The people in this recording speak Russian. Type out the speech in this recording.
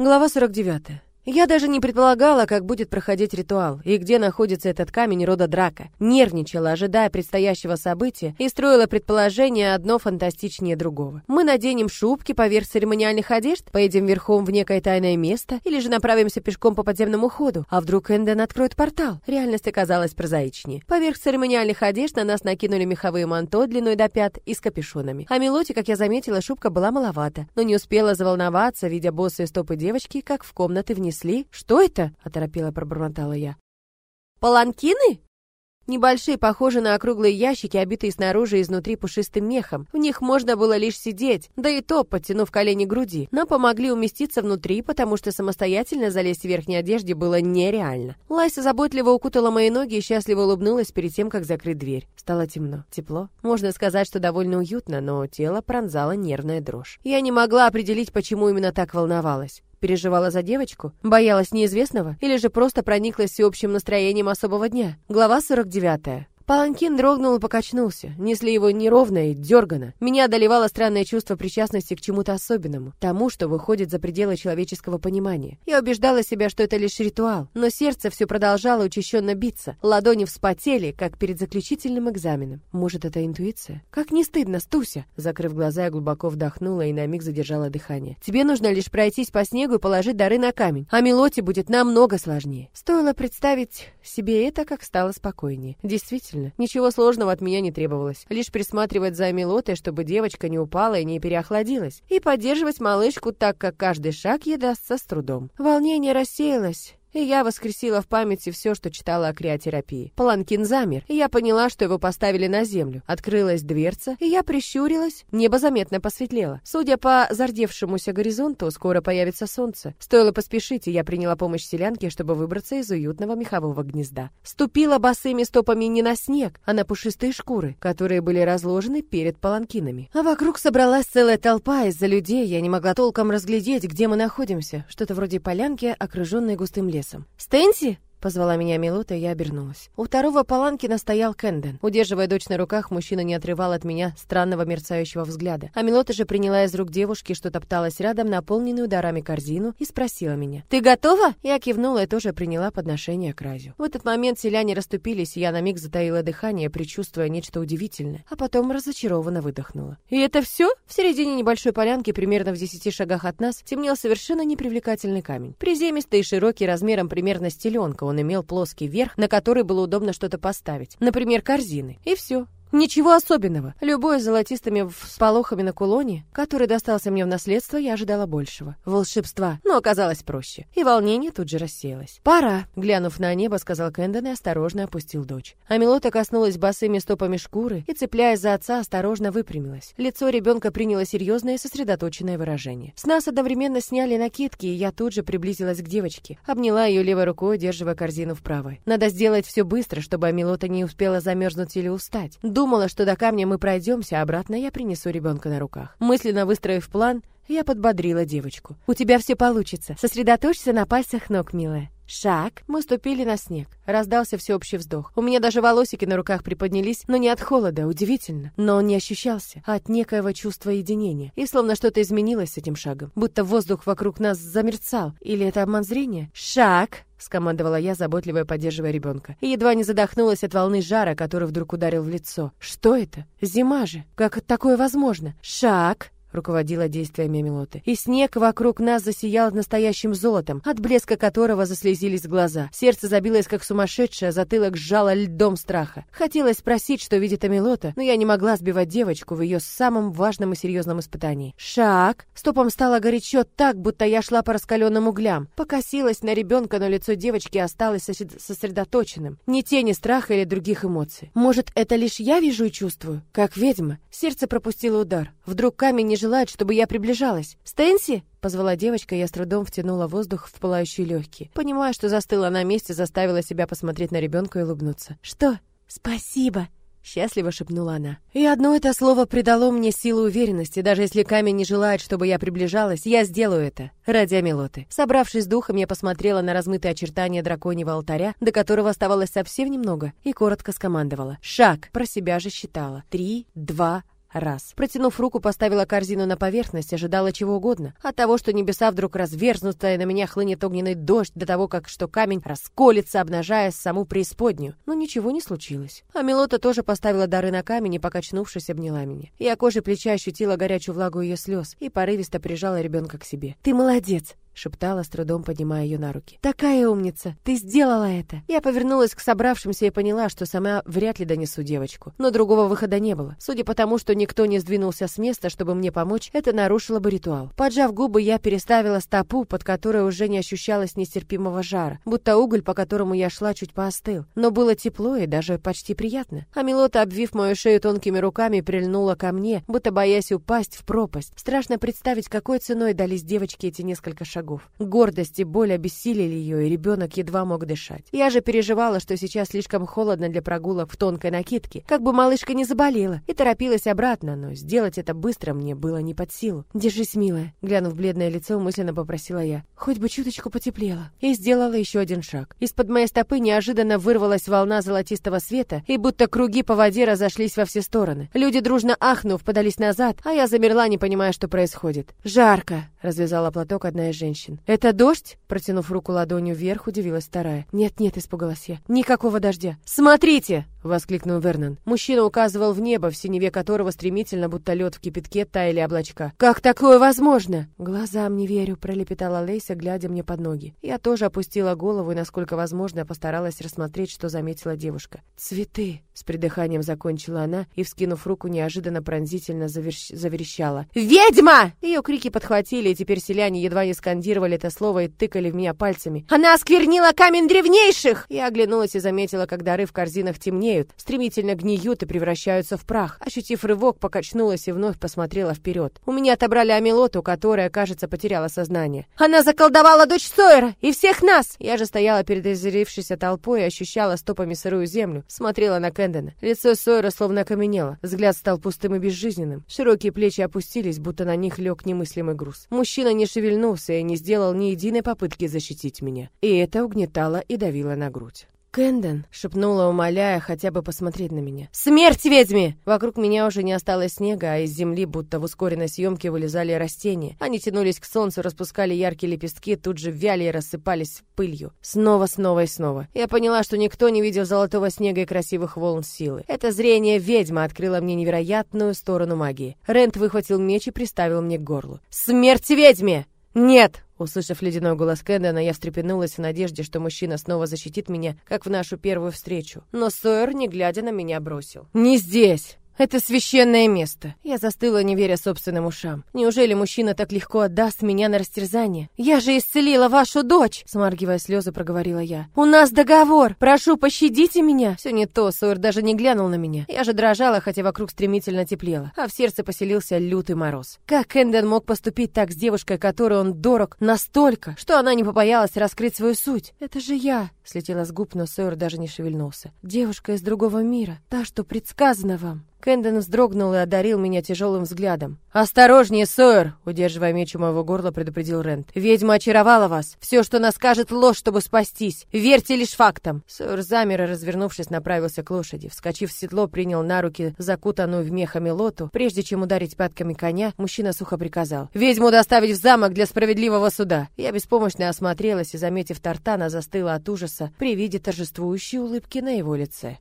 Глава 49. Я даже не предполагала, как будет проходить ритуал и где находится этот камень рода Драка. Нервничала, ожидая предстоящего события, и строила предположение одно фантастичнее другого. Мы наденем шубки поверх церемониальных одежд, поедем верхом в некое тайное место или же направимся пешком по подземному ходу. А вдруг Энден откроет портал? Реальность оказалась прозаичнее. Поверх церемониальных одежд на нас накинули меховые манто длиной до пят и с капюшонами. А Мелоте, как я заметила, шубка была маловата, но не успела заволноваться, видя босые стопы девочки, как в комнаты внесли принесли? Что это?» — оторопела пробормотала я. «Паланкины?» Небольшие, похожие на округлые ящики, обитые снаружи и изнутри пушистым мехом. В них можно было лишь сидеть, да и то, подтянув колени к груди. Но помогли уместиться внутри, потому что самостоятельно залезть в верхней одежде было нереально. Лайса заботливо укутала мои ноги и счастливо улыбнулась перед тем, как закрыть дверь. Стало темно, тепло. Можно сказать, что довольно уютно, но тело пронзала нервная дрожь. Я не могла определить, почему именно так волновалась. Переживала за девочку? Боялась неизвестного? Или же просто прониклась всеобщим настроением особого дня? Глава 49. Паланкин дрогнул и покачнулся. Несли его неровно и дергано. Меня одолевало странное чувство причастности к чему-то особенному, тому, что выходит за пределы человеческого понимания. Я убеждала себя, что это лишь ритуал, но сердце все продолжало учащенно биться. Ладони вспотели, как перед заключительным экзаменом. Может, это интуиция? Как не стыдно, Стуся! Закрыв глаза, я глубоко вдохнула и на миг задержала дыхание. Тебе нужно лишь пройтись по снегу и положить дары на камень, а Мелоте будет намного сложнее. Стоило представить себе это, как стало спокойнее. Действительно, Действительно, ничего сложного от меня не требовалось. Лишь присматривать за Мелотой, чтобы девочка не упала и не переохладилась. И поддерживать малышку так, как каждый шаг ей дастся с трудом. Волнение рассеялось. И я воскресила в памяти все, что читала о криотерапии. Паланкин замер, и я поняла, что его поставили на землю. Открылась дверца, и я прищурилась. Небо заметно посветлело. Судя по зардевшемуся горизонту, скоро появится солнце. Стоило поспешить, и я приняла помощь селянке, чтобы выбраться из уютного мехового гнезда. Ступила босыми стопами не на снег, а на пушистые шкуры, которые были разложены перед паланкинами. А вокруг собралась целая толпа из-за людей. Я не могла толком разглядеть, где мы находимся. Что-то вроде полянки, окруженной густым лесом лесом. «Стэнси!» Позвала меня Милута, и я обернулась. У второго Паланкина стоял Кенден. Удерживая дочь на руках, мужчина не отрывал от меня странного мерцающего взгляда. А Милота же приняла из рук девушки, что топталась рядом, наполненную ударами корзину, и спросила меня. «Ты готова?» Я кивнула и тоже приняла подношение к разю. В этот момент селяне расступились, и я на миг затаила дыхание, предчувствуя нечто удивительное, а потом разочарованно выдохнула. «И это все?» В середине небольшой полянки, примерно в десяти шагах от нас, темнел совершенно непривлекательный камень. Приземистый и широкий, размером примерно с теленка, он имел плоский верх, на который было удобно что-то поставить, например, корзины. И все. Ничего особенного. Любое с золотистыми всполохами на кулоне, который достался мне в наследство, я ожидала большего. Волшебства, но оказалось проще. И волнение тут же рассеялось. «Пора», — глянув на небо, сказал Кэндон и осторожно опустил дочь. А Мелота коснулась босыми стопами шкуры и, цепляясь за отца, осторожно выпрямилась. Лицо ребенка приняло серьезное и сосредоточенное выражение. С нас одновременно сняли накидки, и я тут же приблизилась к девочке. Обняла ее левой рукой, удерживая корзину в правой. Надо сделать все быстро, чтобы Амилота не успела замерзнуть или устать. Думала, что до камня мы пройдемся, а обратно я принесу ребенка на руках. Мысленно выстроив план, я подбодрила девочку. «У тебя все получится. Сосредоточься на пальцах ног, милая». Шаг. Мы ступили на снег. Раздался всеобщий вздох. У меня даже волосики на руках приподнялись, но не от холода, удивительно. Но он не ощущался, а от некоего чувства единения. И словно что-то изменилось с этим шагом. Будто воздух вокруг нас замерцал. Или это обман зрения? Шаг. — скомандовала я, заботливо поддерживая ребенка. И едва не задохнулась от волны жара, который вдруг ударил в лицо. «Что это? Зима же! Как такое возможно? Шаг!» Руководила действиями Милоты. И снег вокруг нас засиял настоящим золотом, от блеска которого заслезились глаза. Сердце забилось как сумасшедшее, затылок сжало льдом страха. Хотелось спросить, что видит Амилота, но я не могла сбивать девочку в ее самом важном и серьезном испытании. Шаг. Стопом стало горячо так, будто я шла по раскаленным углям. Покосилась на ребенка, но лицо девочки осталось сосредоточенным. Ни тени страха или других эмоций. Может, это лишь я вижу и чувствую? Как ведьма. Сердце пропустило удар. Вдруг камень не желает, чтобы я приближалась. «Стэнси!» — позвала девочка, и я с трудом втянула воздух в пылающие легкие. Понимая, что застыла на месте, заставила себя посмотреть на ребенка и улыбнуться. «Что?» «Спасибо!» — счастливо шепнула она. И одно это слово придало мне силу уверенности. Даже если камень не желает, чтобы я приближалась, я сделаю это. Ради Амилоты. Собравшись с духом, я посмотрела на размытые очертания драконьего алтаря, до которого оставалось совсем немного, и коротко скомандовала. «Шаг!» Про себя же считала. «Три, два, раз. Протянув руку, поставила корзину на поверхность, ожидала чего угодно. От того, что небеса вдруг разверзнутся, и на меня хлынет огненный дождь, до того, как что камень расколется, обнажая саму преисподнюю. Но ничего не случилось. А Мелота тоже поставила дары на камень и, покачнувшись, обняла меня. Я кожей плеча ощутила горячую влагу ее слез и порывисто прижала ребенка к себе. «Ты молодец!» Шептала, с трудом поднимая ее на руки. «Такая умница! Ты сделала это!» Я повернулась к собравшимся и поняла, что сама вряд ли донесу девочку. Но другого выхода не было. Судя по тому, что никто не сдвинулся с места, чтобы мне помочь, это нарушило бы ритуал. Поджав губы, я переставила стопу, под которой уже не ощущалось нестерпимого жара, будто уголь, по которому я шла, чуть поостыл. Но было тепло и даже почти приятно. А Милота, обвив мою шею тонкими руками, прильнула ко мне, будто боясь упасть в пропасть. Страшно представить, какой ценой дались девочке эти несколько шагов шагов. Гордость и боль обессилили ее, и ребенок едва мог дышать. Я же переживала, что сейчас слишком холодно для прогулок в тонкой накидке, как бы малышка не заболела, и торопилась обратно, но сделать это быстро мне было не под силу. «Держись, милая», — глянув в бледное лицо, мысленно попросила я. «Хоть бы чуточку потеплело». И сделала еще один шаг. Из-под моей стопы неожиданно вырвалась волна золотистого света, и будто круги по воде разошлись во все стороны. Люди, дружно ахнув, подались назад, а я замерла, не понимая, что происходит. «Жарко», — развязала платок одна из женщин женщин. «Это дождь?» Протянув руку ладонью вверх, удивилась вторая. «Нет-нет», — испугалась я. «Никакого дождя». «Смотрите!» — воскликнул Вернон. Мужчина указывал в небо, в синеве которого стремительно, будто лед в кипятке, таяли облачка. «Как такое возможно?» «Глазам не верю», — пролепетала Лейся, глядя мне под ноги. Я тоже опустила голову и, насколько возможно, постаралась рассмотреть, что заметила девушка. «Цветы!» — с придыханием закончила она и, вскинув руку, неожиданно пронзительно заверщ... заверещала. «Ведьма!» Ее крики подхватили, и теперь селяне едва не скандировали это слово и тыкали в меня пальцами. «Она осквернила камень древнейших!» Я оглянулась и заметила, как дары в корзинах темнеют, стремительно гниют и превращаются в прах. Ощутив рывок, покачнулась и вновь посмотрела вперед. У меня отобрали Амилоту, которая, кажется, потеряла сознание. Она заколдовала дочь Сойера и всех нас! Я же стояла перед озерившейся толпой и ощущала стопами сырую землю. Смотрела на Кэндона. Лицо Сойера словно окаменело. Взгляд стал пустым и безжизненным. Широкие плечи опустились, будто на них лег немыслимый груз. Мужчина не шевельнулся и не сделал ни единой попытки защитить меня. И это угнетало и давило на грудь. «Кэндон!» — шепнула, умоляя хотя бы посмотреть на меня. «Смерть ведьме!» Вокруг меня уже не осталось снега, а из земли, будто в ускоренной съемке, вылезали растения. Они тянулись к солнцу, распускали яркие лепестки, тут же вяли и рассыпались пылью. Снова, снова и снова. Я поняла, что никто не видел золотого снега и красивых волн силы. Это зрение ведьмы открыло мне невероятную сторону магии. Рент выхватил меч и приставил мне к горлу. «Смерть ведьме!» «Нет!» Услышав ледяной голос Кэндона, я встрепенулась в надежде, что мужчина снова защитит меня, как в нашу первую встречу. Но Сойер, не глядя на меня, бросил. «Не здесь!» Это священное место. Я застыла, не веря собственным ушам. Неужели мужчина так легко отдаст меня на растерзание? Я же исцелила вашу дочь, смаргивая слезы, проговорила я. У нас договор. Прошу, пощадите меня. Все не то, Сойер даже не глянул на меня. Я же дрожала, хотя вокруг стремительно теплело, а в сердце поселился лютый мороз. Как Энден мог поступить так с девушкой, которой он дорог настолько, что она не побоялась раскрыть свою суть? Это же я, слетела с губ, но Сойер даже не шевельнулся. Девушка из другого мира, та, что предсказана вам. Кэндон вздрогнул и одарил меня тяжелым взглядом. «Осторожнее, Сойер!» — удерживая меч у моего горла, предупредил Рент. «Ведьма очаровала вас. Все, что она скажет, ложь, чтобы спастись. Верьте лишь фактам!» Сойер замер и, развернувшись, направился к лошади. Вскочив в седло, принял на руки закутанную в мехами лоту. Прежде чем ударить пятками коня, мужчина сухо приказал. «Ведьму доставить в замок для справедливого суда!» Я беспомощно осмотрелась и, заметив Тартана, застыла от ужаса при виде торжествующей улыбки на его лице.